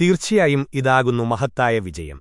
തീർച്ചയായും ഇതാകുന്നു മഹത്തായ വിജയം